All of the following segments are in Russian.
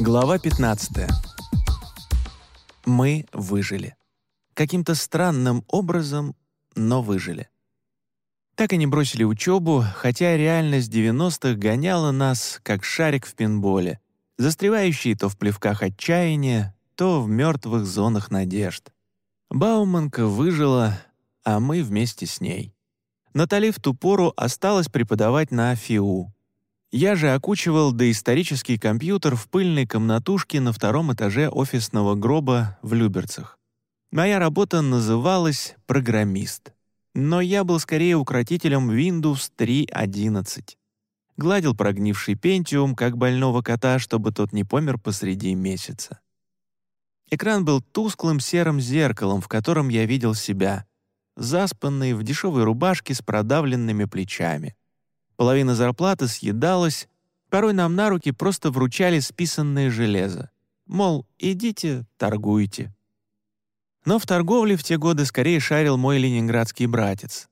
Глава 15. Мы выжили. Каким-то странным образом, но выжили. Так и не бросили учебу, хотя реальность 90-х гоняла нас, как шарик в пинболе, застревающий то в плевках отчаяния, то в мертвых зонах надежд. Бауманка выжила, а мы вместе с ней. Натали в ту пору осталась преподавать на ФИУ, я же окучивал доисторический компьютер в пыльной комнатушке на втором этаже офисного гроба в Люберцах. Моя работа называлась «программист», но я был скорее укротителем Windows 3.11. Гладил прогнивший Pentium, как больного кота, чтобы тот не помер посреди месяца. Экран был тусклым серым зеркалом, в котором я видел себя, заспанный в дешевой рубашке с продавленными плечами — Половина зарплаты съедалась, порой нам на руки просто вручали списанное железо. Мол, идите, торгуйте. Но в торговле в те годы скорее шарил мой ленинградский братец.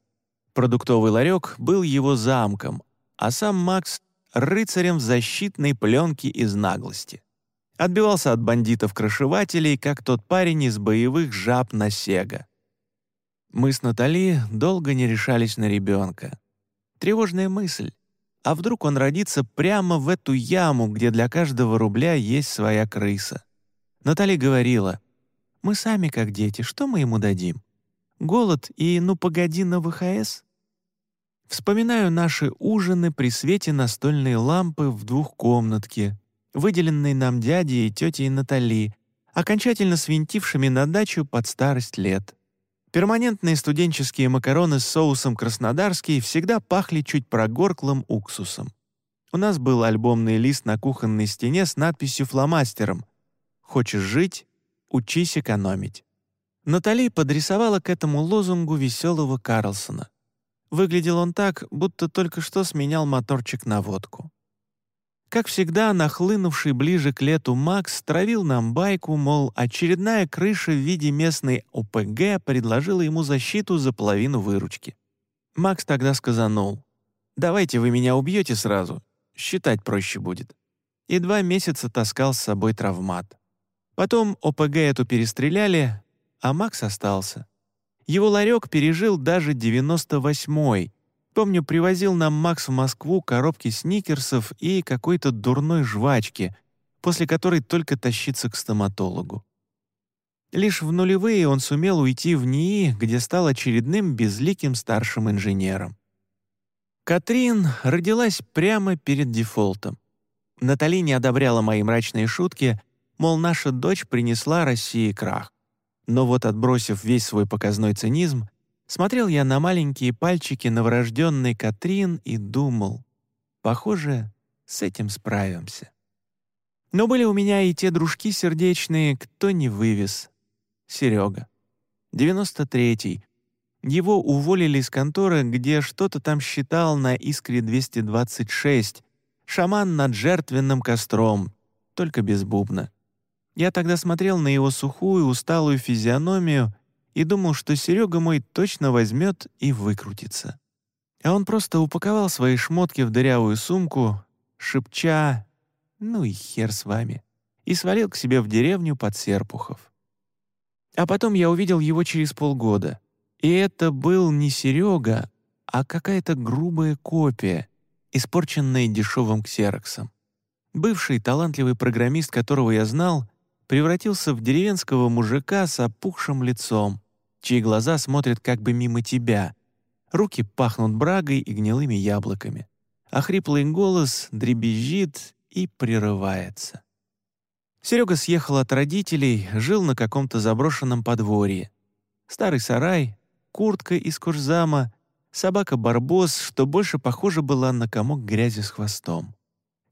Продуктовый ларек был его замком, а сам Макс — рыцарем в защитной пленке из наглости. Отбивался от бандитов-крышевателей, как тот парень из боевых жаб на Сега. Мы с Натали долго не решались на ребенка. Тревожная мысль. А вдруг он родится прямо в эту яму, где для каждого рубля есть своя крыса? Наталья говорила, «Мы сами как дети, что мы ему дадим? Голод и «ну погоди» на ВХС?» Вспоминаю наши ужины при свете настольной лампы в двухкомнатке, выделенной нам дядей и тетей Натали, окончательно свинтившими на дачу под старость лет. Перманентные студенческие макароны с соусом краснодарский всегда пахли чуть прогорклым уксусом. У нас был альбомный лист на кухонной стене с надписью фломастером «Хочешь жить? Учись экономить». Натали подрисовала к этому лозунгу веселого Карлсона. Выглядел он так, будто только что сменял моторчик на водку. Как всегда, нахлынувший ближе к лету Макс травил нам байку, мол, очередная крыша в виде местной ОПГ предложила ему защиту за половину выручки. Макс тогда сказанул, «Давайте вы меня убьете сразу, считать проще будет». И два месяца таскал с собой травмат. Потом ОПГ эту перестреляли, а Макс остался. Его ларек пережил даже 98-й, Помню, привозил нам Макс в Москву коробки сникерсов и какой-то дурной жвачки, после которой только тащиться к стоматологу. Лишь в нулевые он сумел уйти в НИИ, где стал очередным безликим старшим инженером. Катрин родилась прямо перед дефолтом. Натали не одобряла мои мрачные шутки, мол, наша дочь принесла России крах. Но вот отбросив весь свой показной цинизм, Смотрел я на маленькие пальчики новорожденной Катрин и думал, похоже, с этим справимся. Но были у меня и те дружки сердечные, кто не вывез. Серега. 93-й. Его уволили из конторы, где что-то там считал на «Искре-226», шаман над жертвенным костром, только без бубна. Я тогда смотрел на его сухую, усталую физиономию и думал, что Серега мой точно возьмет и выкрутится. А он просто упаковал свои шмотки в дырявую сумку, шепча «Ну и хер с вами», и свалил к себе в деревню под Серпухов. А потом я увидел его через полгода, и это был не Серега, а какая-то грубая копия, испорченная дешевым ксероксом. Бывший талантливый программист, которого я знал, превратился в деревенского мужика с опухшим лицом, чьи глаза смотрят как бы мимо тебя. Руки пахнут брагой и гнилыми яблоками. А хриплый голос дребезжит и прерывается. Серега съехал от родителей, жил на каком-то заброшенном подворье. Старый сарай, куртка из курзама, собака-барбос, что больше похоже была на комок грязи с хвостом.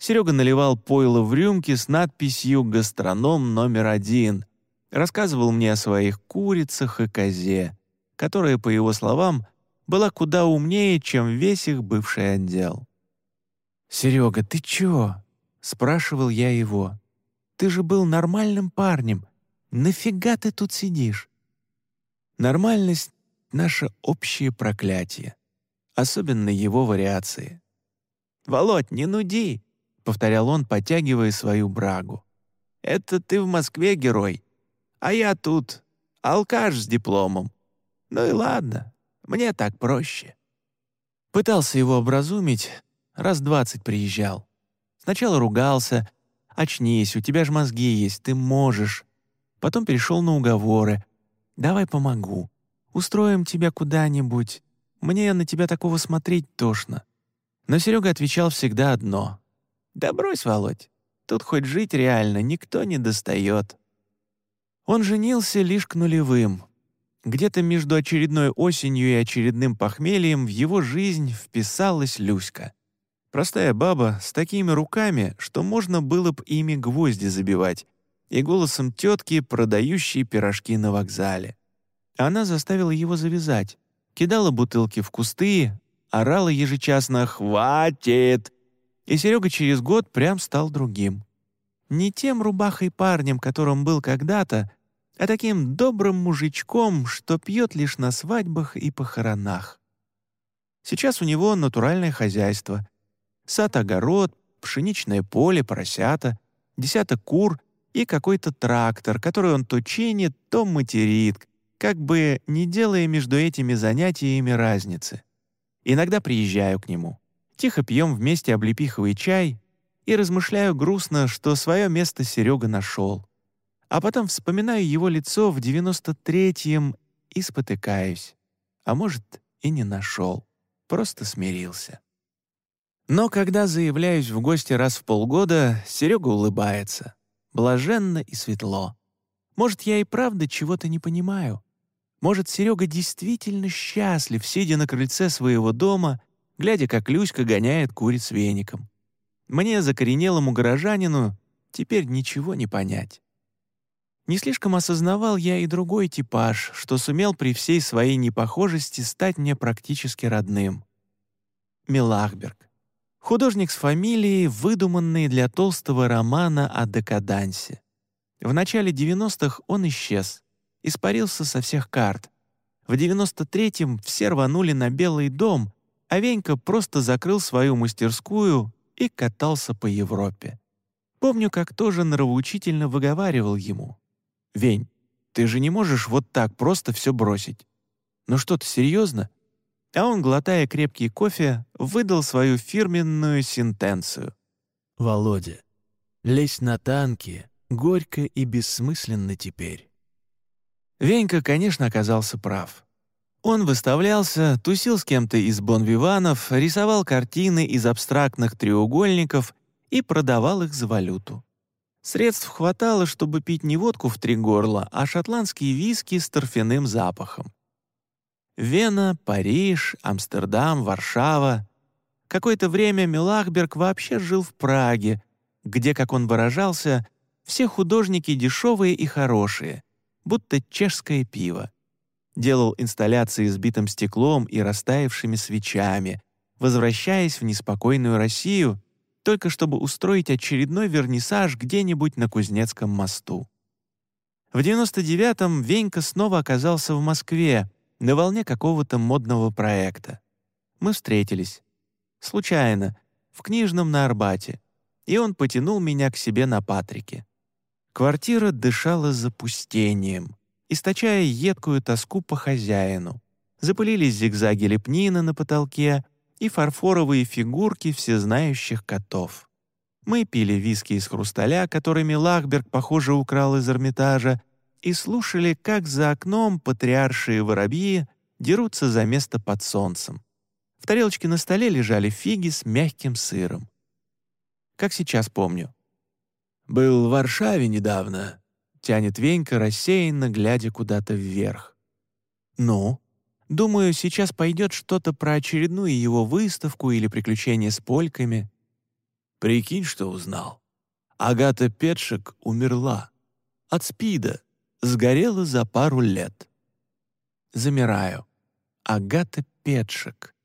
Серега наливал пойло в рюмки с надписью «Гастроном номер один», рассказывал мне о своих курицах и козе, которая, по его словам, была куда умнее, чем весь их бывший отдел. «Серега, ты чё?» — спрашивал я его. «Ты же был нормальным парнем. Нафига ты тут сидишь?» Нормальность — наше общее проклятие, особенно его вариации. «Володь, не нуди!» — повторял он, подтягивая свою брагу. Это ты в Москве герой, а я тут алкаш с дипломом. Ну и ладно, мне так проще». Пытался его образумить, раз двадцать приезжал. Сначала ругался. «Очнись, у тебя же мозги есть, ты можешь». Потом перешел на уговоры. «Давай помогу. Устроим тебя куда-нибудь. Мне на тебя такого смотреть тошно». Но Серега отвечал всегда одно. «Да брось, Володь, тут хоть жить реально никто не достает». Он женился лишь к нулевым. Где-то между очередной осенью и очередным похмельем в его жизнь вписалась Люська. Простая баба с такими руками, что можно было б ими гвозди забивать, и голосом тетки, продающей пирожки на вокзале. Она заставила его завязать, кидала бутылки в кусты, орала ежечасно «Хватит!» И Серега через год прям стал другим. Не тем рубахой парнем, которым был когда-то, а таким добрым мужичком, что пьет лишь на свадьбах и похоронах. Сейчас у него натуральное хозяйство, сад-огород, пшеничное поле, поросята, десяток кур и какой-то трактор, который он то чинит, то материт, как бы не делая между этими занятиями разницы. Иногда приезжаю к нему. Тихо пьем вместе облепиховый чай и размышляю грустно, что свое место Серега нашел. А потом вспоминаю его лицо в 93-м и спотыкаюсь. А может, и не нашел, просто смирился. Но когда заявляюсь в гости раз в полгода, Серега улыбается. Блаженно и светло. Может, я и правда чего-то не понимаю. Может, Серега действительно счастлив, сидя на крыльце своего дома, глядя, как Люська гоняет куриц веником. Мне, закоренелому горожанину, теперь ничего не понять. Не слишком осознавал я и другой типаж, что сумел при всей своей непохожести стать мне практически родным. Милахберг. Художник с фамилией, выдуманный для толстого романа о декадансе. В начале 90-х он исчез, испарился со всех карт. В 93-м все рванули на Белый дом, а Венька просто закрыл свою мастерскую и катался по Европе. Помню, как тоже нравоучительно выговаривал ему. «Вень, ты же не можешь вот так просто все бросить. Ну что ты, серьезно? а он, глотая крепкий кофе, выдал свою фирменную сентенцию. «Володя, лезь на танки, горько и бессмысленно теперь». Венька, конечно, оказался прав. Он выставлялся, тусил с кем-то из бонвиванов, рисовал картины из абстрактных треугольников и продавал их за валюту. Средств хватало, чтобы пить не водку в три горла, а шотландские виски с торфяным запахом. Вена, Париж, Амстердам, Варшава. Какое-то время Милахберг вообще жил в Праге, где, как он выражался, все художники дешевые и хорошие, будто чешское пиво. Делал инсталляции с битым стеклом и растаявшими свечами, возвращаясь в неспокойную Россию, только чтобы устроить очередной вернисаж где-нибудь на Кузнецком мосту. В 99-м Венька снова оказался в Москве, на волне какого-то модного проекта. Мы встретились. Случайно, в книжном на Арбате, и он потянул меня к себе на Патрике. Квартира дышала запустением, источая едкую тоску по хозяину. Запылились зигзаги лепнины на потолке и фарфоровые фигурки всезнающих котов. Мы пили виски из хрусталя, которыми Лахберг, похоже, украл из Эрмитажа, и слушали, как за окном патриаршие воробьи дерутся за место под солнцем. В тарелочке на столе лежали фиги с мягким сыром. Как сейчас помню. «Был в Варшаве недавно», — тянет Венька, рассеянно глядя куда-то вверх. «Ну?» Думаю, сейчас пойдет что-то про очередную его выставку или приключения с польками. Прикинь, что узнал. Агата Петшик умерла. От СПИДа сгорела за пару лет. Замираю. Агата Петшик.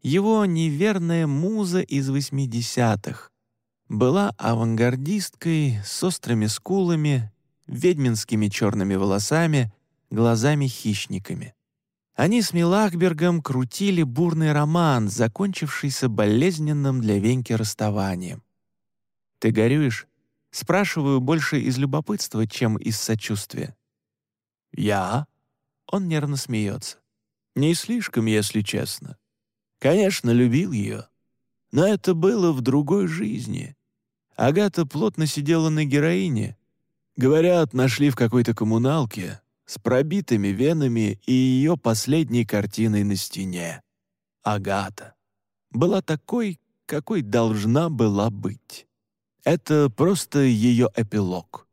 Его неверная муза из 80-х. Была авангардисткой с острыми скулами, ведьминскими черными волосами, глазами-хищниками. Они с Милахбергом крутили бурный роман, закончившийся болезненным для Веньки расставанием. «Ты горюешь?» — Спрашиваю больше из любопытства, чем из сочувствия. «Я?» Он нервно смеется. «Не слишком, если честно. Конечно, любил ее. Но это было в другой жизни. Агата плотно сидела на героине. Говорят, нашли в какой-то коммуналке с пробитыми венами и ее последней картиной на стене. Агата была такой, какой должна была быть. Это просто ее эпилог.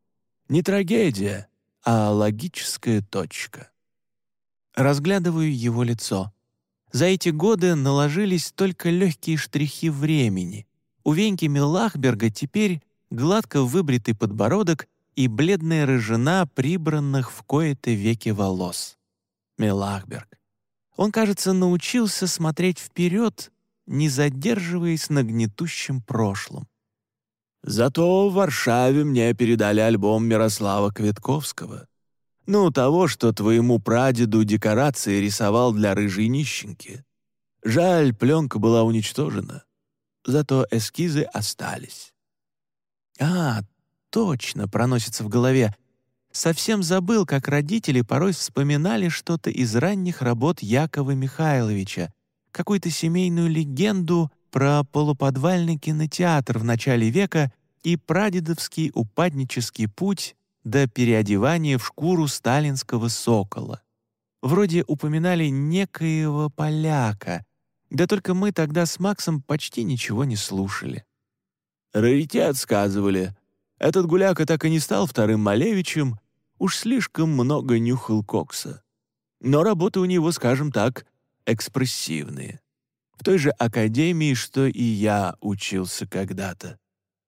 Не трагедия, а логическая точка. Разглядываю его лицо. За эти годы наложились только легкие штрихи времени. У Веньки Милахберга теперь гладко выбритый подбородок и бледная рыжина прибранных в кои-то веки волос. Милахберг. Он, кажется, научился смотреть вперед, не задерживаясь на гнетущем прошлом. Зато в Варшаве мне передали альбом Мирослава Квитковского. Ну, того, что твоему прадеду декорации рисовал для рыжей нищенки. Жаль, пленка была уничтожена. Зато эскизы остались. А, точно, проносится в голове. Совсем забыл, как родители порой вспоминали что-то из ранних работ Якова Михайловича, какую-то семейную легенду про полуподвальный кинотеатр в начале века и прадедовский упаднический путь до переодевания в шкуру сталинского сокола. Вроде упоминали некоего поляка, да только мы тогда с Максом почти ничего не слушали. «Раритет», — сказывали. Этот гуляка так и не стал вторым Малевичем, уж слишком много нюхал кокса. Но работы у него, скажем так, экспрессивные. В той же академии, что и я учился когда-то.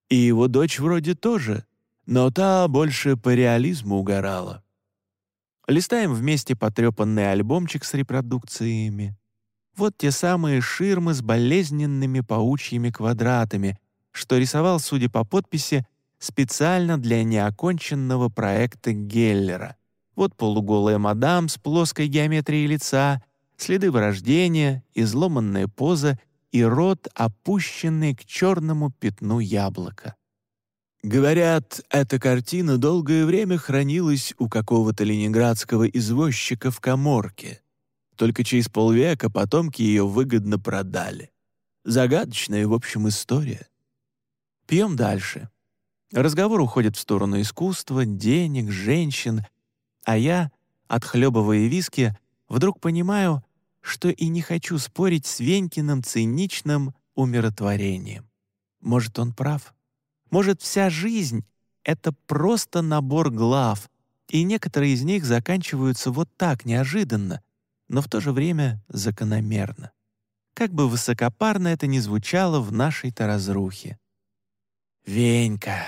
И его дочь вроде тоже, но та больше по реализму угорала. Листаем вместе потрепанный альбомчик с репродукциями. Вот те самые ширмы с болезненными паучьими квадратами, что рисовал, судя по подписи, специально для неоконченного проекта Геллера. Вот полуголая мадам с плоской геометрией лица, следы вырождения, изломанная поза и рот, опущенный к черному пятну яблока. Говорят, эта картина долгое время хранилась у какого-то ленинградского извозчика в коморке. Только через полвека потомки ее выгодно продали. Загадочная, в общем, история. Пьем дальше. Разговор уходит в сторону искусства, денег, женщин, а я, отхлебывая виски, вдруг понимаю, что и не хочу спорить с Венькиным циничным умиротворением. Может, он прав? Может, вся жизнь — это просто набор глав, и некоторые из них заканчиваются вот так, неожиданно, но в то же время закономерно. Как бы высокопарно это ни звучало в нашей-то разрухе. Венька.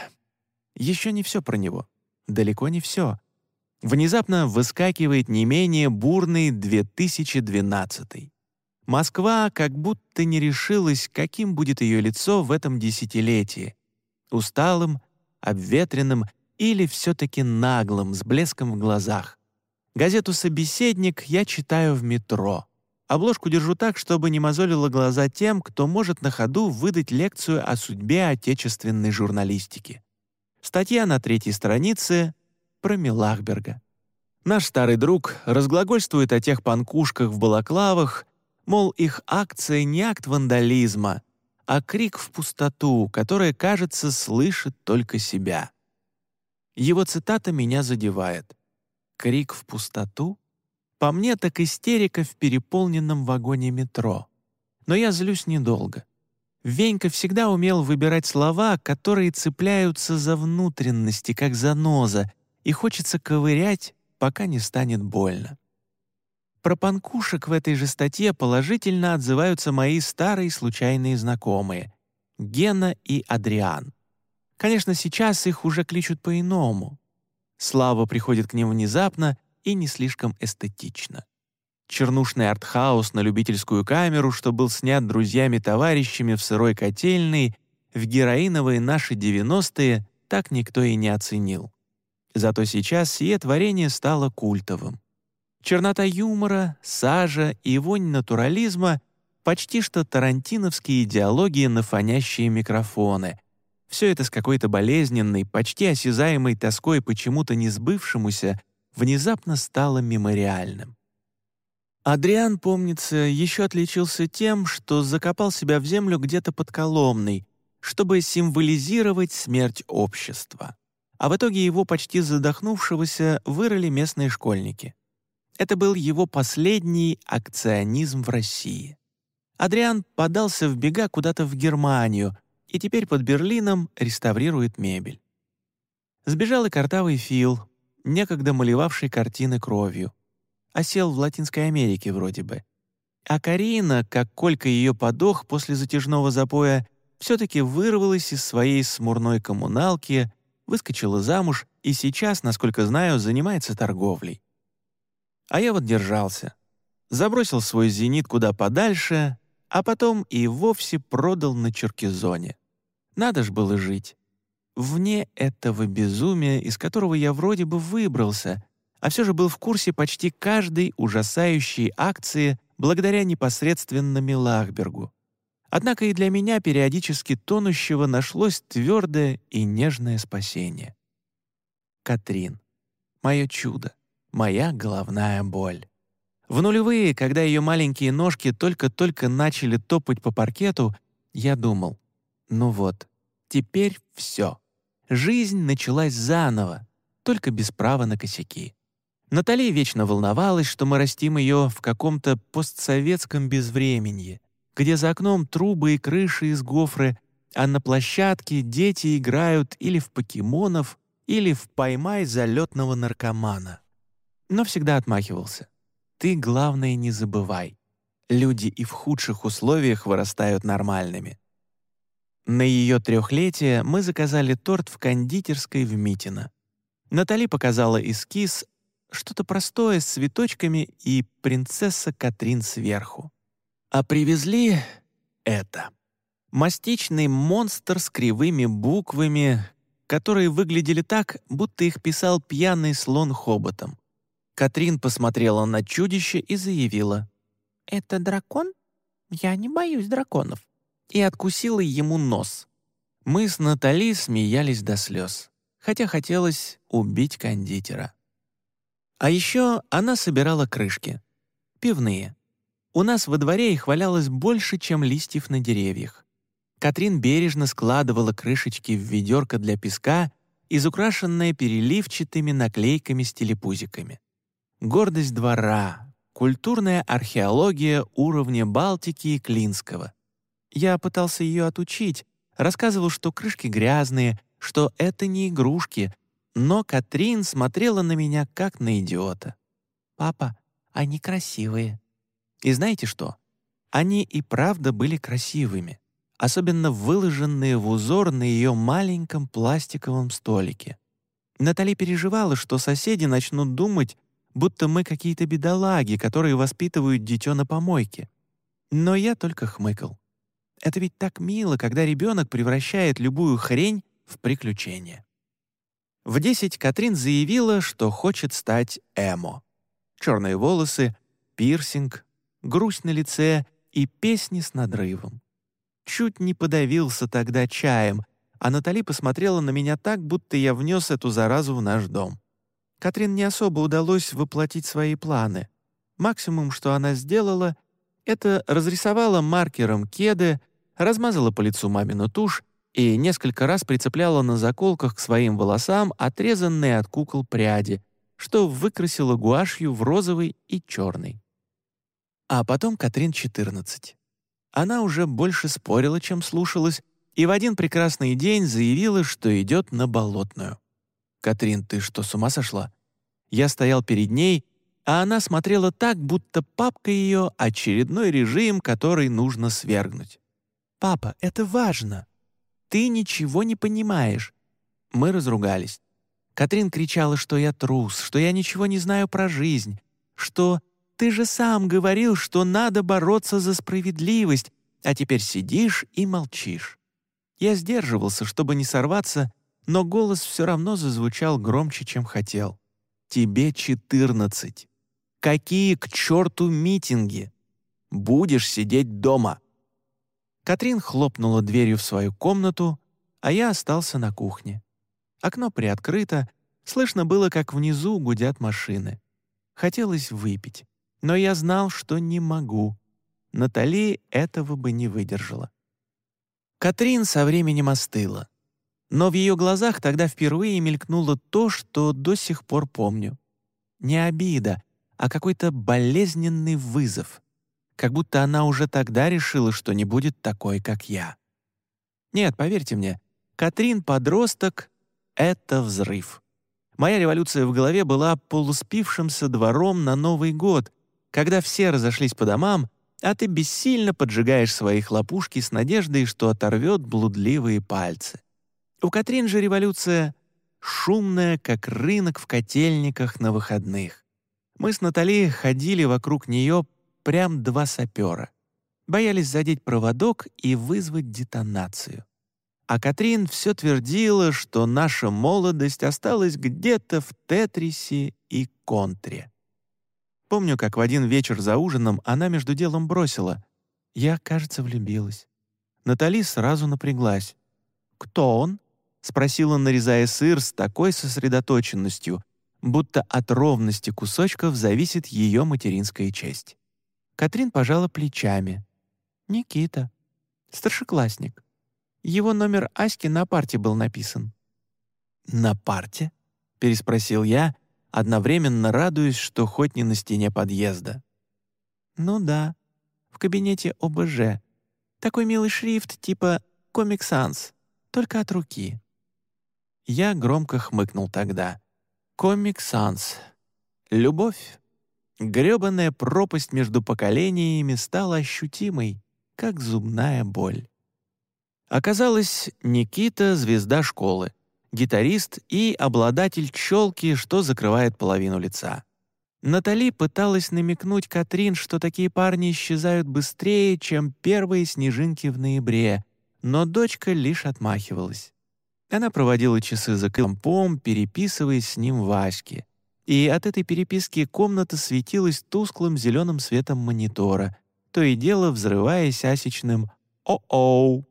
Еще не все про него. Далеко не все внезапно выскакивает не менее бурный 2012. Москва как будто не решилась, каким будет ее лицо в этом десятилетии. Усталым, обветренным или все-таки наглым, с блеском в глазах. Газету «Собеседник» я читаю в метро. Обложку держу так, чтобы не мозолило глаза тем, кто может на ходу выдать лекцию о судьбе отечественной журналистики. Статья на третьей странице про Милахберга. Наш старый друг разглагольствует о тех панкушках в балаклавах, мол, их акция не акт вандализма, а крик в пустоту, которая, кажется, слышит только себя. Его цитата меня задевает. «Крик в пустоту?» По мне, так истерика в переполненном вагоне метро. Но я злюсь недолго. Венька всегда умел выбирать слова, которые цепляются за внутренности, как заноза, и хочется ковырять, пока не станет больно. Про панкушек в этой же статье положительно отзываются мои старые случайные знакомые — Гена и Адриан. Конечно, сейчас их уже кличут по-иному. Слава приходит к ним внезапно и не слишком эстетично. Чернушный артхаус на любительскую камеру, что был снят друзьями-товарищами в сырой котельной, в героиновые наши 90-е, так никто и не оценил. Зато сейчас сие творение стало культовым. Чернота юмора, сажа и вонь натурализма — почти что тарантиновские идеологии на фонящие микрофоны. Все это с какой-то болезненной, почти осязаемой тоской почему-то не сбывшемуся, внезапно стало мемориальным. Адриан, помнится, еще отличился тем, что закопал себя в землю где-то под Коломной, чтобы символизировать смерть общества. А в итоге его почти задохнувшегося вырыли местные школьники. Это был его последний акционизм в России. Адриан подался в бега куда-то в Германию и теперь под Берлином реставрирует мебель. Сбежал и картавый Фил, некогда малевавший картины кровью. Осел в Латинской Америке вроде бы. А Карина, как Колька ее подох после затяжного запоя, все-таки вырвалась из своей смурной коммуналки, выскочила замуж и сейчас, насколько знаю, занимается торговлей. А я вот держался. Забросил свой «Зенит» куда подальше, а потом и вовсе продал на Черкизоне. Надо ж было жить. Вне этого безумия, из которого я вроде бы выбрался, а все же был в курсе почти каждой ужасающей акции благодаря непосредственно Милахбергу. Однако и для меня, периодически тонущего, нашлось твердое и нежное спасение. Катрин. Мое чудо. Моя головная боль. В нулевые, когда ее маленькие ножки только-только начали топать по паркету, я думал, ну вот, теперь все. Жизнь началась заново, только без права на косяки. Натали вечно волновалась, что мы растим ее в каком-то постсоветском безвременье, где за окном трубы и крыши из гофры, а на площадке дети играют или в покемонов, или в «поймай залетного наркомана». Но всегда отмахивался. Ты, главное, не забывай. Люди и в худших условиях вырастают нормальными. На ее трехлетие мы заказали торт в кондитерской в Митино. Натали показала эскиз, что-то простое с цветочками и принцесса Катрин сверху. А привезли это. Мастичный монстр с кривыми буквами, которые выглядели так, будто их писал пьяный слон хоботом. Катрин посмотрела на чудище и заявила. «Это дракон? Я не боюсь драконов». И откусила ему нос. Мы с Натали смеялись до слез, хотя хотелось убить кондитера. А еще она собирала крышки. Пивные. У нас во дворе их валялось больше, чем листьев на деревьях. Катрин бережно складывала крышечки в ведерко для песка, изукрашенное переливчатыми наклейками с телепузиками. Гордость двора, культурная археология уровня Балтики и Клинского. Я пытался ее отучить, рассказывал, что крышки грязные, что это не игрушки, но Катрин смотрела на меня как на идиота. «Папа, они красивые». И знаете что? Они и правда были красивыми, особенно выложенные в узор на ее маленьком пластиковом столике. Натали переживала, что соседи начнут думать, будто мы какие-то бедолаги, которые воспитывают дитё на помойке. Но я только хмыкал. Это ведь так мило, когда ребенок превращает любую хрень в приключение. В десять Катрин заявила, что хочет стать эмо. Черные волосы, пирсинг, грусть на лице и песни с надрывом. Чуть не подавился тогда чаем, а Натали посмотрела на меня так, будто я внес эту заразу в наш дом. Катрин не особо удалось воплотить свои планы. Максимум, что она сделала, это разрисовала маркером кеды, размазала по лицу мамину тушь и несколько раз прицепляла на заколках к своим волосам отрезанные от кукол пряди, что выкрасила гуашью в розовый и черный. А потом Катрин 14. Она уже больше спорила, чем слушалась, и в один прекрасный день заявила, что идет на болотную. «Катрин, ты что, с ума сошла?» Я стоял перед ней, а она смотрела так, будто папка ее — очередной режим, который нужно свергнуть. «Папа, это важно. Ты ничего не понимаешь». Мы разругались. Катрин кричала, что я трус, что я ничего не знаю про жизнь, что «ты же сам говорил, что надо бороться за справедливость, а теперь сидишь и молчишь». Я сдерживался, чтобы не сорваться, но голос все равно зазвучал громче, чем хотел. «Тебе четырнадцать. Какие к черту митинги? Будешь сидеть дома». Катрин хлопнула дверью в свою комнату, а я остался на кухне. Окно приоткрыто, слышно было, как внизу гудят машины. Хотелось выпить, но я знал, что не могу. Натали этого бы не выдержала. Катрин со временем остыла. Но в ее глазах тогда впервые мелькнуло то, что до сих пор помню. Не обида, а какой-то болезненный вызов. Как будто она уже тогда решила, что не будет такой, как я. Нет, поверьте мне, Катрин подросток — это взрыв. Моя революция в голове была полуспившимся двором на Новый год, когда все разошлись по домам, а ты бессильно поджигаешь свои хлопушки с надеждой, что оторвет блудливые пальцы. У Катрин же революция шумная, как рынок в котельниках на выходных. Мы с Натали ходили вокруг нее прям два сапера. Боялись задеть проводок и вызвать детонацию. А Катрин все твердила, что наша молодость осталась где-то в Тетрисе и Контре. Помню, как в один вечер за ужином она между делом бросила. Я, кажется, влюбилась. Натали сразу напряглась. «Кто он?» — спросила, нарезая сыр с такой сосредоточенностью, будто от ровности кусочков зависит ее материнская честь. Катрин пожала плечами. «Никита. Старшеклассник. Его номер Аськи на парте был написан». «На парте?» — переспросил я, одновременно радуясь, что хоть не на стене подъезда. «Ну да, в кабинете ОБЖ. Такой милый шрифт типа «Комик Санс», только от руки». Я громко хмыкнул тогда. «Комик Санс. Любовь». Грёбаная пропасть между поколениями стала ощутимой, как зубная боль. Оказалось, Никита — звезда школы, гитарист и обладатель челки, что закрывает половину лица. Натали пыталась намекнуть Катрин, что такие парни исчезают быстрее, чем первые снежинки в ноябре, но дочка лишь отмахивалась. Она проводила часы за компом, переписываясь с ним в аське. И от этой переписки комната светилась тусклым зеленым светом монитора, то и дело взрываясь асечным «О-оу!».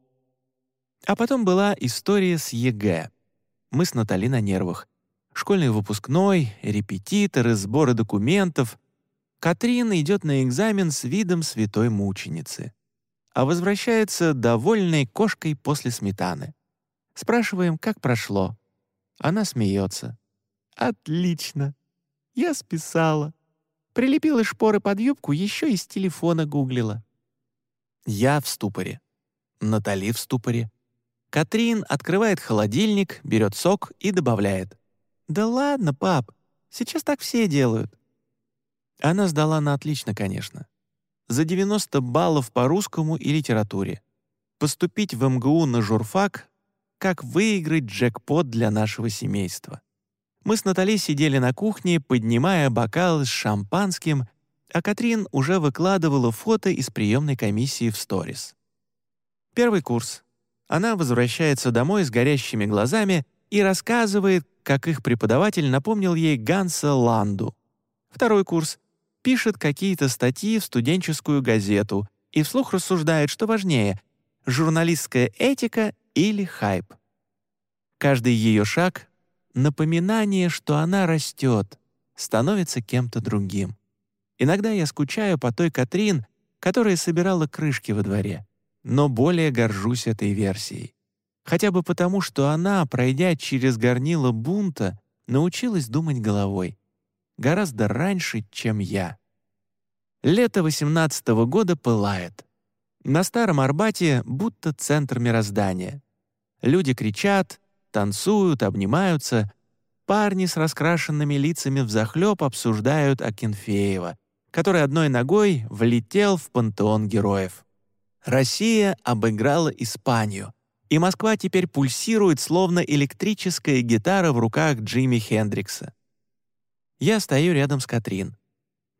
А потом была история с ЕГЭ. Мы с Натали на нервах. Школьный выпускной, репетиторы, сборы документов. Катрин идет на экзамен с видом святой мученицы. А возвращается довольной кошкой после сметаны. Спрашиваем, как прошло. Она смеется. «Отлично. Я списала. Прилепила шпоры под юбку, еще из телефона гуглила». Я в ступоре. Натали в ступоре. Катрин открывает холодильник, берет сок и добавляет. «Да ладно, пап, сейчас так все делают». Она сдала на отлично, конечно. За 90 баллов по русскому и литературе. Поступить в МГУ на журфак — как выиграть джекпот для нашего семейства. Мы с Натали сидели на кухне, поднимая бокал с шампанским, а Катрин уже выкладывала фото из приемной комиссии в сторис. Первый курс. Она возвращается домой с горящими глазами и рассказывает, как их преподаватель напомнил ей Ганса Ланду. Второй курс. Пишет какие-то статьи в студенческую газету и вслух рассуждает, что важнее — журналистская этика или хайп. Каждый ее шаг — напоминание, что она растет, становится кем-то другим. Иногда я скучаю по той Катрин, которая собирала крышки во дворе но более горжусь этой версией. Хотя бы потому, что она, пройдя через горнило бунта, научилась думать головой. Гораздо раньше, чем я. Лето 18 -го года пылает. На Старом Арбате будто центр мироздания. Люди кричат, танцуют, обнимаются. Парни с раскрашенными лицами взахлёб обсуждают Акинфеева, который одной ногой влетел в пантеон героев. Россия обыграла Испанию, и Москва теперь пульсирует, словно электрическая гитара в руках Джимми Хендрикса. Я стою рядом с Катрин.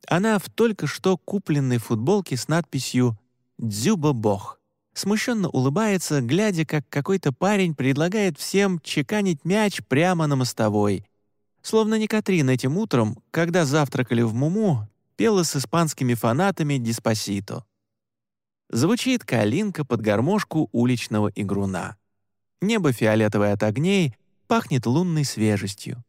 Она в только что купленной футболке с надписью «Дзюба Бог». Смущенно улыбается, глядя, как какой-то парень предлагает всем чеканить мяч прямо на мостовой. Словно не Катрин этим утром, когда завтракали в Муму, пела с испанскими фанатами «Диспосито». Звучит калинка под гармошку уличного игруна. Небо фиолетовое от огней, пахнет лунной свежестью.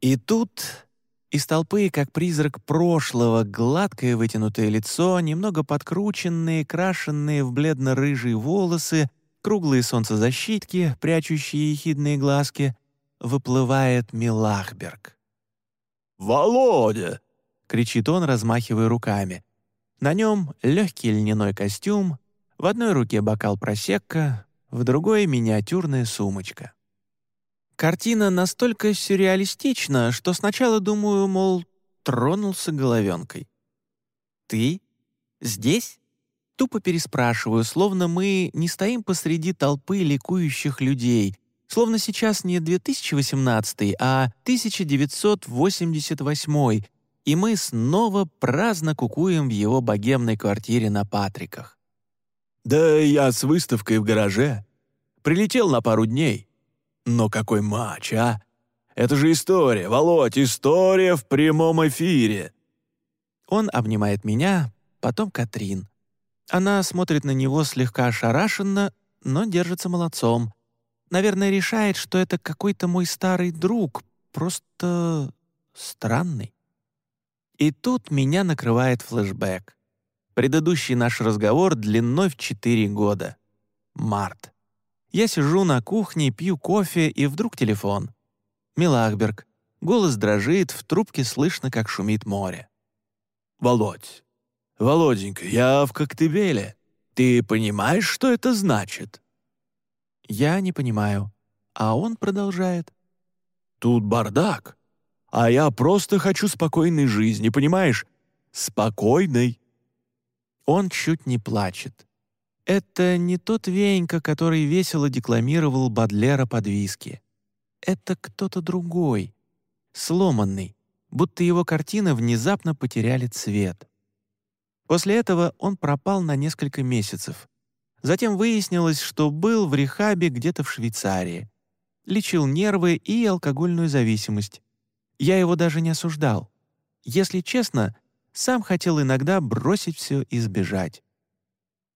И тут из толпы, как призрак прошлого, гладкое вытянутое лицо, немного подкрученные, крашенные в бледно-рыжие волосы, круглые солнцезащитки, прячущие ехидные глазки, выплывает Милахберг. «Володя!» — кричит он, размахивая руками. На нем легкий льняной костюм, в одной руке бокал просекка, в другой — миниатюрная сумочка. Картина настолько сюрреалистична, что сначала думаю, мол, тронулся головенкой. «Ты? Здесь?» Тупо переспрашиваю, словно мы не стоим посреди толпы ликующих людей, словно сейчас не 2018, а 1988, и мы снова праздно кукуем в его богемной квартире на Патриках. «Да я с выставкой в гараже. Прилетел на пару дней. Но какой матч, а? Это же история, Володь, история в прямом эфире!» Он обнимает меня, потом Катрин. Она смотрит на него слегка ошарашенно, но держится молодцом. Наверное, решает, что это какой-то мой старый друг, просто странный. И тут меня накрывает флешбэк. Предыдущий наш разговор длиной в четыре года. Март. Я сижу на кухне, пью кофе, и вдруг телефон. Милахберг. Голос дрожит, в трубке слышно, как шумит море. «Володь, Володенька, я в Коктебеле. Ты понимаешь, что это значит?» Я не понимаю. А он продолжает. «Тут бардак. А я просто хочу спокойной жизни, понимаешь? Спокойной». Он чуть не плачет. Это не тот Венька, который весело декламировал Бадлера под виски. Это кто-то другой, сломанный, будто его картины внезапно потеряли цвет. После этого он пропал на несколько месяцев. Затем выяснилось, что был в рехабе где-то в Швейцарии. Лечил нервы и алкогольную зависимость. Я его даже не осуждал. Если честно, сам хотел иногда бросить все и сбежать.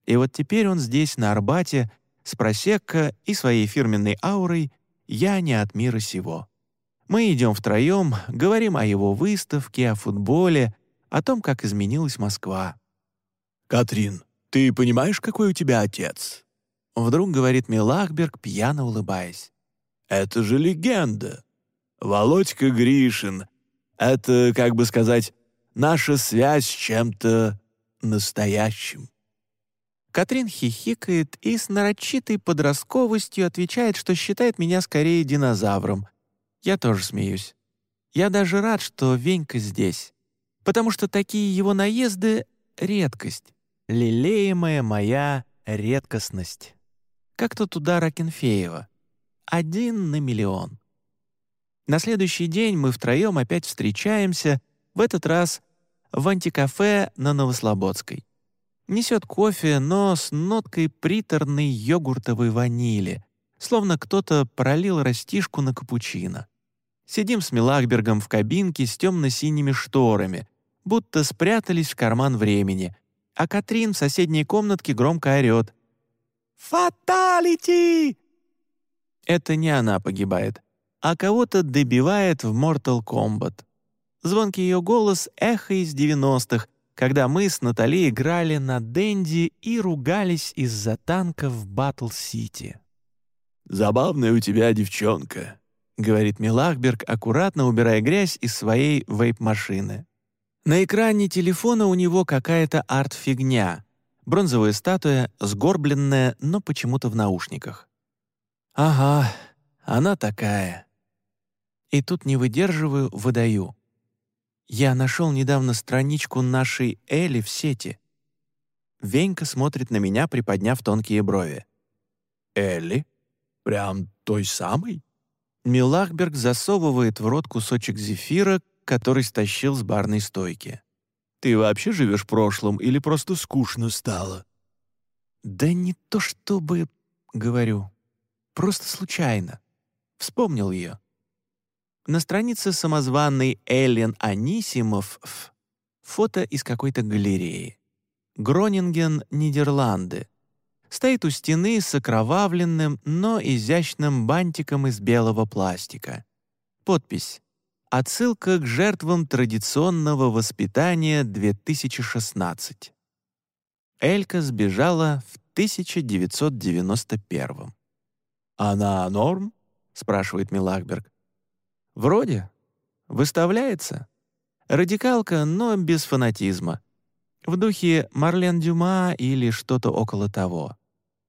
И вот теперь он здесь, на Арбате, с просекко и своей фирменной аурой «Я не от мира сего». Мы идем втроем, говорим о его выставке, о футболе, о том, как изменилась Москва. «Катрин, ты понимаешь, какой у тебя отец?» Вдруг говорит Милахберг, пьяно улыбаясь. «Это же легенда! Володька Гришин. Это, как бы сказать, наша связь с чем-то настоящим». Катрин хихикает и с нарочитой подростковостью отвечает, что считает меня скорее динозавром. Я тоже смеюсь. Я даже рад, что Венька здесь, потому что такие его наезды — редкость, лелеемая моя редкостность. Как тот удар Акинфеева. Один на миллион. На следующий день мы втроем опять встречаемся, в этот раз в антикафе на Новослободской. Несет кофе, но с ноткой приторной йогуртовой ванили, словно кто-то пролил растишку на капучино. Сидим с Милахбергом в кабинке с темно-синими шторами, будто спрятались в карман времени, а Катрин в соседней комнатке громко орёт. «Фаталити!» Это не она погибает, а кого-то добивает в Mortal Kombat. Звонкий ее голос — эхо из девяностых, когда мы с Натали играли на Дэнди и ругались из-за танка в Батл-Сити. «Забавная у тебя девчонка», — говорит Милахберг, аккуратно убирая грязь из своей вейп-машины. На экране телефона у него какая-то арт-фигня. Бронзовая статуя, сгорбленная, но почему-то в наушниках. «Ага, она такая». И тут не выдерживаю, выдаю. Я нашел недавно страничку нашей Эли в сети. Венька смотрит на меня, приподняв тонкие брови. «Элли? Прям той самой?» Милахберг засовывает в рот кусочек зефира, который стащил с барной стойки. «Ты вообще живешь прошлым или просто скучно стало?» «Да не то чтобы...» — говорю. «Просто случайно. Вспомнил ее. На странице самозванный Эллен Анисимов фото из какой-то галереи. Гронинген, Нидерланды. Стоит у стены с окровавленным, но изящным бантиком из белого пластика. Подпись Отсылка к жертвам традиционного воспитания 2016. Элька сбежала в 1991. «Она норм?» — спрашивает Милахберг. «Вроде. Выставляется. Радикалка, но без фанатизма. В духе Марлен Дюма или что-то около того.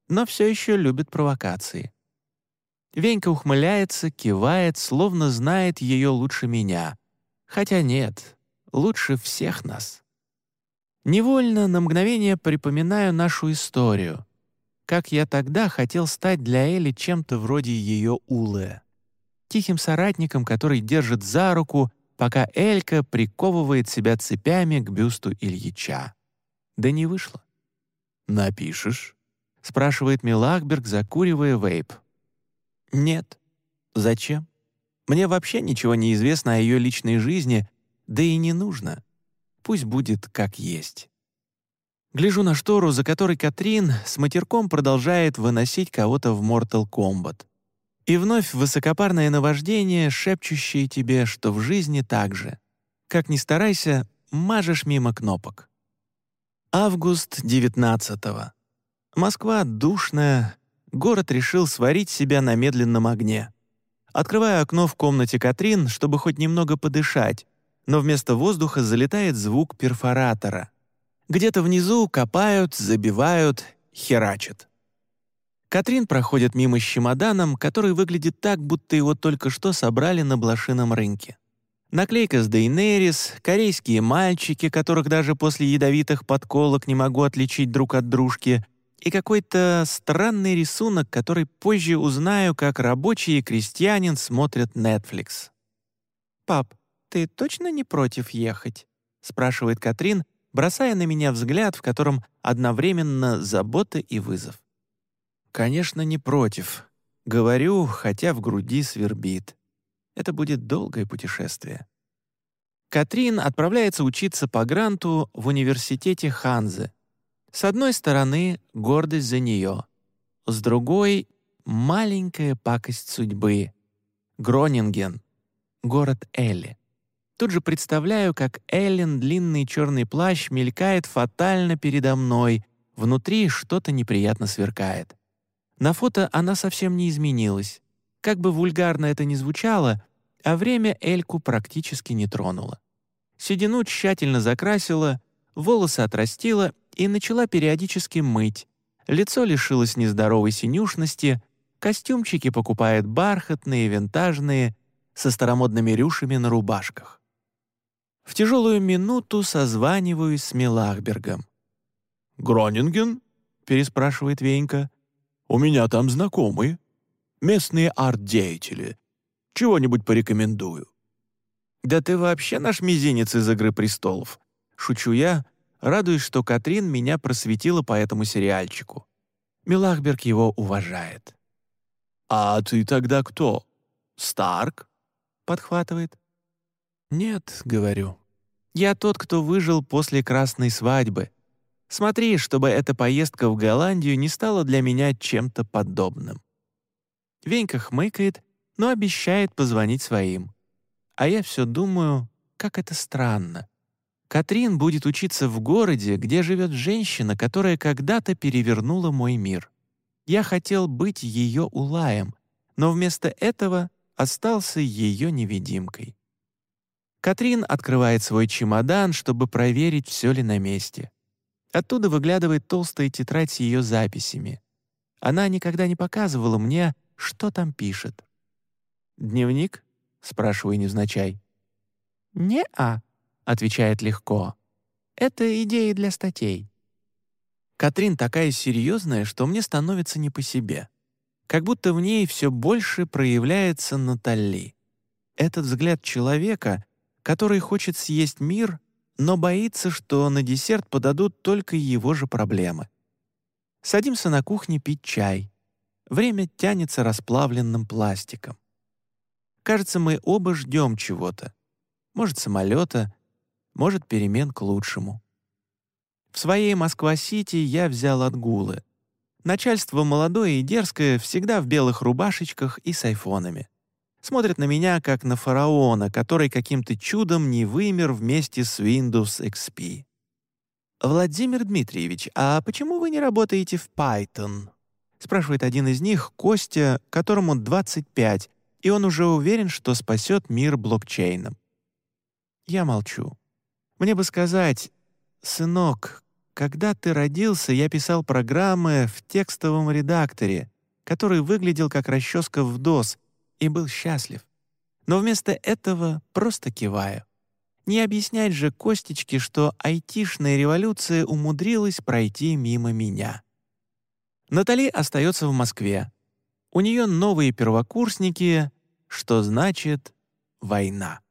Но все еще любит провокации. Венька ухмыляется, кивает, словно знает ее лучше меня. Хотя нет, лучше всех нас. Невольно на мгновение припоминаю нашу историю. Как я тогда хотел стать для Эли чем-то вроде ее Улы. Тихим соратником, который держит за руку, пока Элька приковывает себя цепями к бюсту Ильича. Да не вышло. «Напишешь?» — спрашивает Милахберг, закуривая вейп. Нет. Зачем? Мне вообще ничего не известно о ее личной жизни, да и не нужно. Пусть будет как есть. Гляжу на штору, за которой Катрин с матерком продолжает выносить кого-то в Mortal Kombat. И вновь высокопарное наваждение, шепчущее тебе, что в жизни так же. Как ни старайся, мажешь мимо кнопок. Август 19 -го. Москва душная, город решил сварить себя на медленном огне. Открываю окно в комнате Катрин, чтобы хоть немного подышать, но вместо воздуха залетает звук перфоратора. Где-то внизу копают, забивают, херачат. Катрин проходит мимо с чемоданом, который выглядит так, будто его только что собрали на блошином рынке. Наклейка с Дейнерис, корейские мальчики, которых даже после ядовитых подколок не могу отличить друг от дружки — и какой-то странный рисунок, который позже узнаю, как рабочий и крестьянин смотрят Netflix. «Пап, ты точно не против ехать?» — спрашивает Катрин, бросая на меня взгляд, в котором одновременно забота и вызов. «Конечно, не против», — говорю, хотя в груди свербит. Это будет долгое путешествие. Катрин отправляется учиться по гранту в университете Ханзе, с одной стороны, гордость за нее, с другой — маленькая пакость судьбы. Гронинген, город Элли. Тут же представляю, как Эллен длинный черный плащ мелькает фатально передо мной, внутри что-то неприятно сверкает. На фото она совсем не изменилась. Как бы вульгарно это ни звучало, а время Эльку практически не тронуло. Седину тщательно закрасила, волосы отрастила и начала периодически мыть. Лицо лишилось нездоровой синюшности, костюмчики покупает бархатные, винтажные, со старомодными рюшами на рубашках. В тяжелую минуту созваниваюсь с Милахбергом. «Гронинген?» — переспрашивает Венька. «У меня там знакомые. Местные арт-деятели. Чего-нибудь порекомендую». «Да ты вообще наш мизинец из «Игры престолов», — шучу я, радуясь, что Катрин меня просветила по этому сериальчику. Милахберг его уважает. «А ты тогда кто? Старк?» — подхватывает. «Нет», — говорю. «Я тот, кто выжил после красной свадьбы. Смотри, чтобы эта поездка в Голландию не стала для меня чем-то подобным». Венька хмыкает, но обещает позвонить своим. А я все думаю, как это странно. Катрин будет учиться в городе, где живет женщина, которая когда-то перевернула мой мир. Я хотел быть ее улаем, но вместо этого остался ее невидимкой. Катрин открывает свой чемодан, чтобы проверить, все ли на месте. Оттуда выглядывает толстая тетрадь с ее записями. Она никогда не показывала мне, что там пишет. «Дневник?» — спрашиваю невзначай. «Не-а», отвечает легко. «Это идеи для статей». Катрин такая серьезная, что мне становится не по себе. Как будто в ней все больше проявляется Натали. Этот взгляд человека, который хочет съесть мир, но боится, что на десерт подадут только его же проблемы. Садимся на кухне пить чай. Время тянется расплавленным пластиком. Кажется, мы оба ждем чего-то. Может, самолета, может, перемен к лучшему. В своей Москва-Сити я взял отгулы. Начальство молодое и дерзкое, всегда в белых рубашечках и с айфонами. Смотрят на меня, как на фараона, который каким-то чудом не вымер вместе с Windows XP. «Владимир Дмитриевич, а почему вы не работаете в Python?» — спрашивает один из них, Костя, которому 25, и он уже уверен, что спасет мир блокчейном. Я молчу. Мне бы сказать, «Сынок, когда ты родился, я писал программы в текстовом редакторе, который выглядел как расческа в DOS, и был счастлив. Но вместо этого просто киваю. Не объяснять же Костечке, что айтишная революция умудрилась пройти мимо меня. Натали остается в Москве. У нее новые первокурсники, что значит война.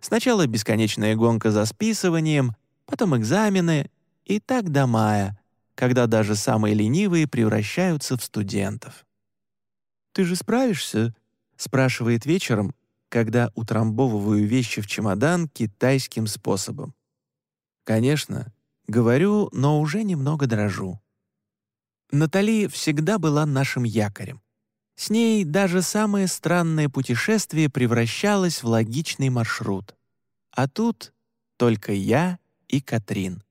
Сначала бесконечная гонка за списыванием, потом экзамены, и так до мая, когда даже самые ленивые превращаются в студентов. «Ты же справишься?» — спрашивает вечером, когда утрамбовываю вещи в чемодан китайским способом. «Конечно», — говорю, но уже немного дрожу. Натали всегда была нашим якорем. С ней даже самое странное путешествие превращалось в логичный маршрут. А тут только я и Катрин.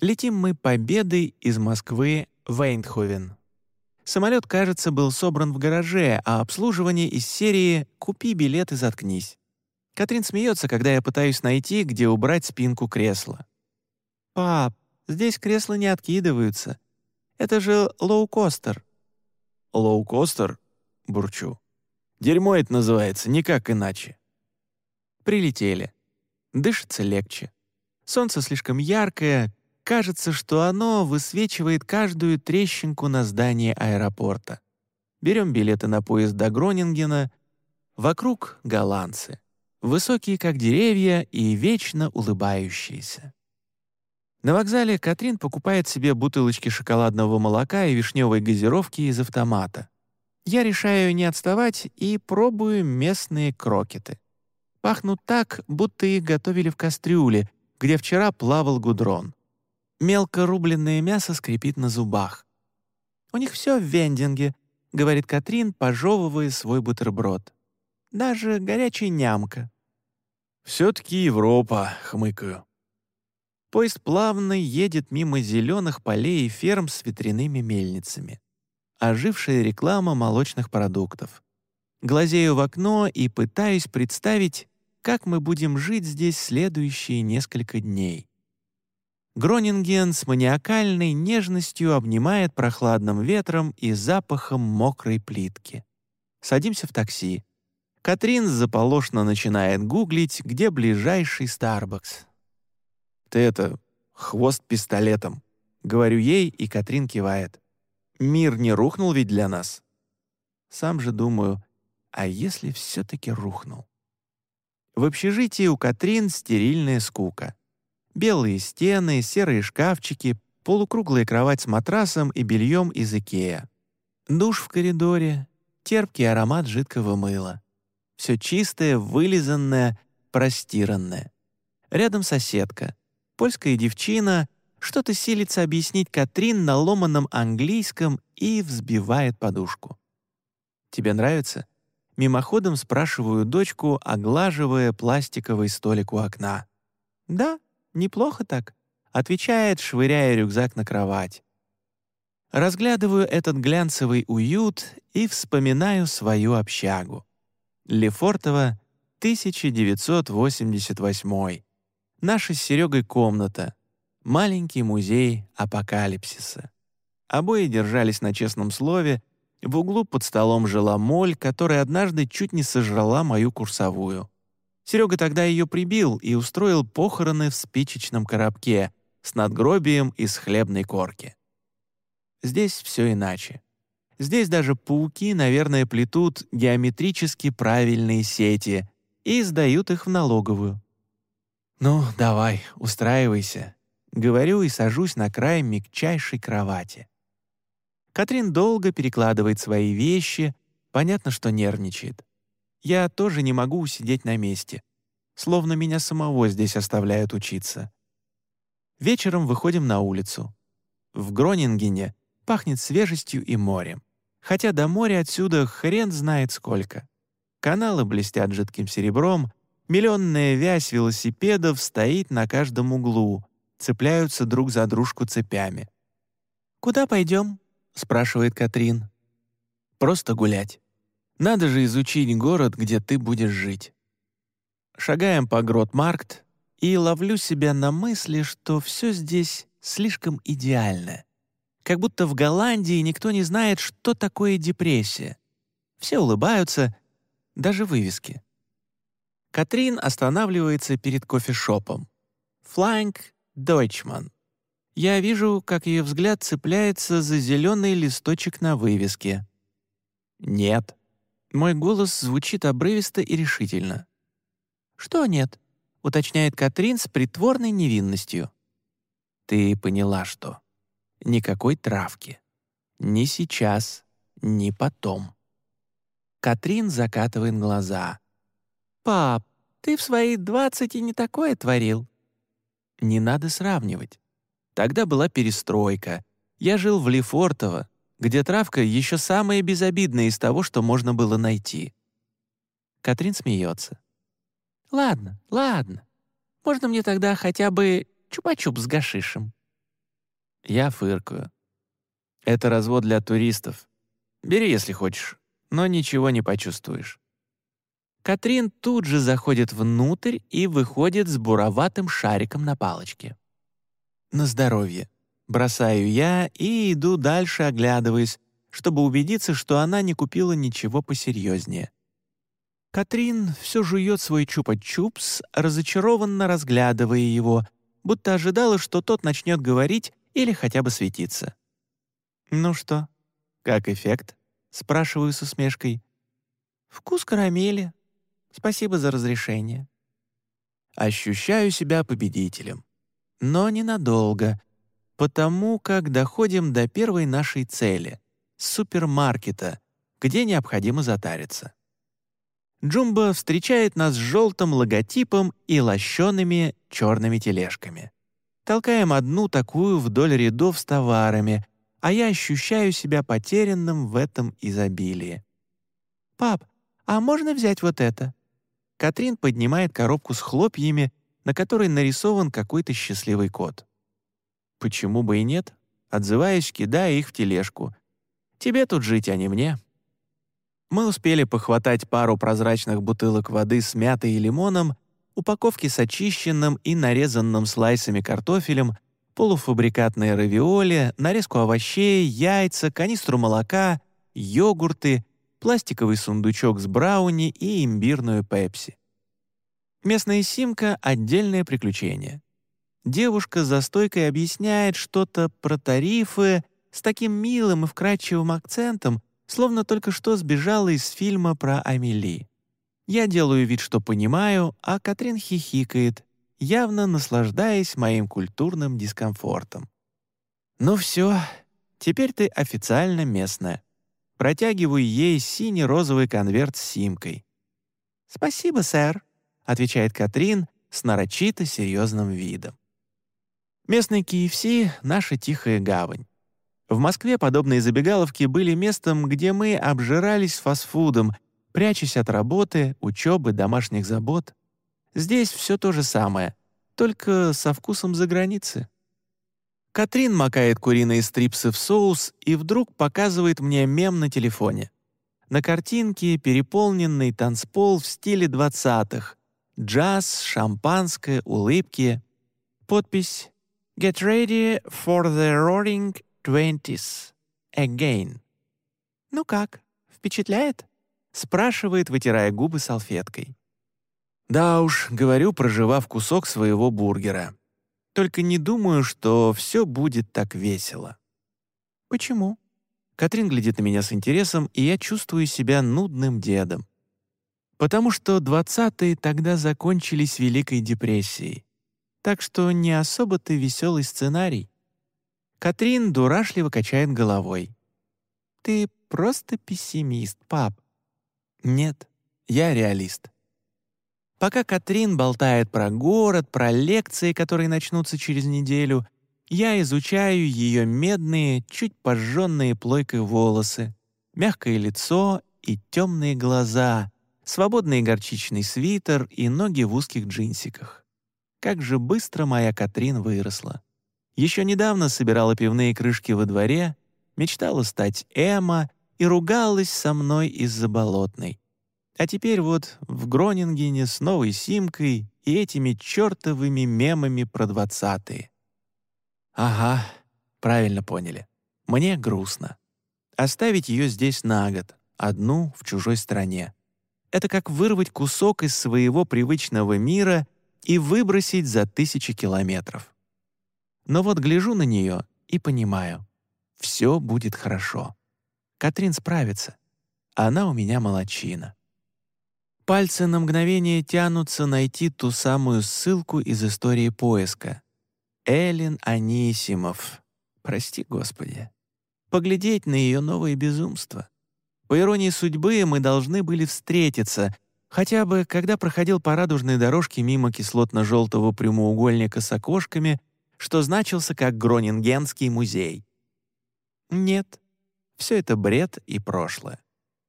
Летим мы победой из Москвы в Эйндховен. Самолет, кажется, был собран в гараже, а обслуживание из серии «Купи билет и заткнись». Катрин смеется, когда я пытаюсь найти, где убрать спинку кресла. «Пап, здесь кресла не откидываются. Это же лоукостер». «Лоукостер?» — бурчу. «Дерьмо это называется, никак иначе». Прилетели. Дышится легче. Солнце слишком яркое, Кажется, что оно высвечивает каждую трещинку на здании аэропорта. Берем билеты на поезд до Гронингена. Вокруг — голландцы. Высокие, как деревья, и вечно улыбающиеся. На вокзале Катрин покупает себе бутылочки шоколадного молока и вишневой газировки из автомата. Я решаю не отставать и пробую местные крокеты. Пахнут так, будто их готовили в кастрюле, где вчера плавал гудрон. Мелко рубленное мясо скрипит на зубах. «У них все в вендинге», — говорит Катрин, пожевывая свой бутерброд. «Даже горячая нямка». «Все-таки Европа», — хмыкаю. Поезд плавно едет мимо зеленых полей и ферм с ветряными мельницами. Ожившая реклама молочных продуктов. Глазею в окно и пытаюсь представить, как мы будем жить здесь следующие несколько дней. Гронинген с маниакальной нежностью обнимает прохладным ветром и запахом мокрой плитки. Садимся в такси. Катрин заполошно начинает гуглить, где ближайший Starbucks. «Ты это, хвост пистолетом», — говорю ей, и Катрин кивает. «Мир не рухнул ведь для нас?» Сам же думаю, а если все-таки рухнул? В общежитии у Катрин стерильная скука. Белые стены, серые шкафчики, полукруглая кровать с матрасом и бельем из Икеа. Душ в коридоре, терпкий аромат жидкого мыла. Все чистое, вылизанное, простиранное. Рядом соседка, польская девчина, что-то силится объяснить Катрин на ломаном английском и взбивает подушку. «Тебе нравится?» Мимоходом спрашиваю дочку, оглаживая пластиковый столик у окна. «Да», «Неплохо так», — отвечает, швыряя рюкзак на кровать. Разглядываю этот глянцевый уют и вспоминаю свою общагу. Лефортово, 1988. Наша с Серегой комната. Маленький музей апокалипсиса. Обои держались на честном слове, в углу под столом жила моль, которая однажды чуть не сожрала мою курсовую. Серега тогда ее прибил и устроил похороны в спичечном коробке с надгробием из хлебной корки. Здесь все иначе. Здесь даже пауки, наверное, плетут геометрически правильные сети и сдают их в налоговую. «Ну, давай, устраивайся», — говорю и сажусь на край мягчайшей кровати. Катрин долго перекладывает свои вещи, понятно, что нервничает. Я тоже не могу усидеть на месте. Словно меня самого здесь оставляют учиться. Вечером выходим на улицу. В Гронингене Пахнет свежестью и морем. Хотя до моря отсюда хрен знает сколько. Каналы блестят жидким серебром, миллионная вязь велосипедов стоит на каждом углу, цепляются друг за дружку цепями. «Куда пойдем?» — спрашивает Катрин. «Просто гулять. Надо же изучить город, где ты будешь жить». Шагаем по Грот-Маркт, и ловлю себя на мысли, что все здесь слишком идеально. Как будто в Голландии никто не знает, что такое депрессия. Все улыбаются, даже вывески. Катрин останавливается перед кофешопом. «Фланг Дойчман». Я вижу, как ее взгляд цепляется за зеленый листочек на вывеске. «Нет». Мой голос звучит обрывисто и решительно. «Что нет?» — уточняет Катрин с притворной невинностью. «Ты поняла, что? Никакой травки. Ни сейчас, ни потом». Катрин закатывает глаза. «Пап, ты в свои двадцать и не такое творил». Не надо сравнивать. Тогда была перестройка. Я жил в Лефортово, где травка еще самая безобидная из того, что можно было найти. Катрин смеется. «Ладно, ладно. Можно мне тогда хотя бы чупа-чуп с гашишем?» Я фыркаю. «Это развод для туристов. Бери, если хочешь, но ничего не почувствуешь». Катрин тут же заходит внутрь и выходит с буроватым шариком на палочке. «На здоровье», — бросаю я и иду дальше, оглядываясь, чтобы убедиться, что она не купила ничего посерьезнее. Катрин все жует свой чупа-чупс, разочарованно разглядывая его, будто ожидала, что тот начнет говорить или хотя бы светиться. «Ну что, как эффект?» — спрашиваю с усмешкой. «Вкус карамели», Спасибо за разрешение. Ощущаю себя победителем. Но ненадолго, потому как доходим до первой нашей цели — супермаркета, где необходимо затариться. Джумба встречает нас с желтым логотипом и лощеными черными тележками. Толкаем одну такую вдоль рядов с товарами, а я ощущаю себя потерянным в этом изобилии. «Пап, а можно взять вот это?» Катрин поднимает коробку с хлопьями, на которой нарисован какой-то счастливый кот. «Почему бы и нет?» Отзываясь, кидая их в тележку. «Тебе тут жить, а не мне». Мы успели похватать пару прозрачных бутылок воды с мятой и лимоном, упаковки с очищенным и нарезанным слайсами картофелем, полуфабрикатные равиоли, нарезку овощей, яйца, канистру молока, йогурты — пластиковый сундучок с брауни и имбирную пепси. Местная симка — отдельное приключение. Девушка за стойкой объясняет что-то про тарифы с таким милым и вкрадчивым акцентом, словно только что сбежала из фильма про Амели. Я делаю вид, что понимаю, а Катрин хихикает, явно наслаждаясь моим культурным дискомфортом. «Ну все, теперь ты официально местная. Протягиваю ей синий-розовый конверт с симкой. «Спасибо, сэр», — отвечает Катрин с нарочито серьезным видом. Местный KFC — наша тихая гавань. В Москве подобные забегаловки были местом, где мы обжирались фастфудом, прячась от работы, учебы, домашних забот. Здесь все то же самое, только со вкусом за границы. Катрин макает куриные стрипсы в соус и вдруг показывает мне мем на телефоне. На картинке переполненный танцпол в стиле двадцатых. Джаз, шампанское, улыбки. Подпись «Get ready for the roaring twenties. Again». «Ну как, впечатляет?» — спрашивает, вытирая губы салфеткой. Да уж, говорю, проживав кусок своего бургера. Только не думаю, что все будет так весело». «Почему?» Катрин глядит на меня с интересом, и я чувствую себя нудным дедом. Потому что двадцатые тогда закончились Великой депрессией. Так что не особо-то веселый сценарий. Катрин дурашливо качает головой. «Ты просто пессимист, пап». «Нет, я реалист. Пока Катрин болтает про город, про лекции, которые начнутся через неделю, Я изучаю ее медные, чуть пожженные плойкой волосы, мягкое лицо и темные глаза, свободный горчичный свитер и ноги в узких джинсиках. Как же быстро моя Катрин выросла. Еще недавно собирала пивные крышки во дворе, мечтала стать Эмма и ругалась со мной из-за болотной. А теперь вот в Гронингене с новой симкой и этими чертовыми мемами про двадцатые. Ага, правильно поняли. Мне грустно. Оставить ее здесь на год, одну в чужой стране. Это как вырвать кусок из своего привычного мира и выбросить за тысячи километров. Но вот гляжу на нее и понимаю, все будет хорошо. Катрин справится. Она у меня молочина. Пальцы на мгновение тянутся найти ту самую ссылку из истории поиска. Эллен Анисимов. Прости, Господи. Поглядеть на ее новое безумство. По иронии судьбы, мы должны были встретиться, хотя бы когда проходил по радужной дорожке мимо кислотно-желтого прямоугольника с окошками, что значился как Гронингенский музей. Нет, все это бред и прошлое.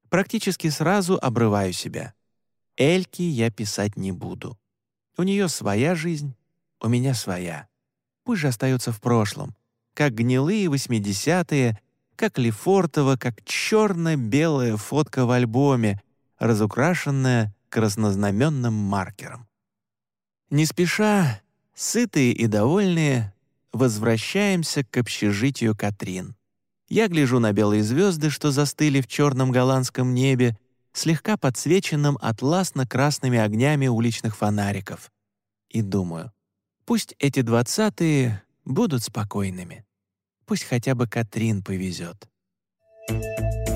Практически сразу обрываю себя. Эльки я писать не буду. У нее своя жизнь, у меня своя пусть же остается в прошлом, как гнилые восьмидесятые, как Лефортово, как черно-белая фотка в альбоме, разукрашенная краснознаменным маркером. Не спеша, сытые и довольные, возвращаемся к общежитию Катрин. Я гляжу на белые звезды, что застыли в черном голландском небе, слегка подсвеченном атласно-красными огнями уличных фонариков. И думаю, Пусть эти двадцатые будут спокойными. Пусть хотя бы Катрин повезет. Thank you.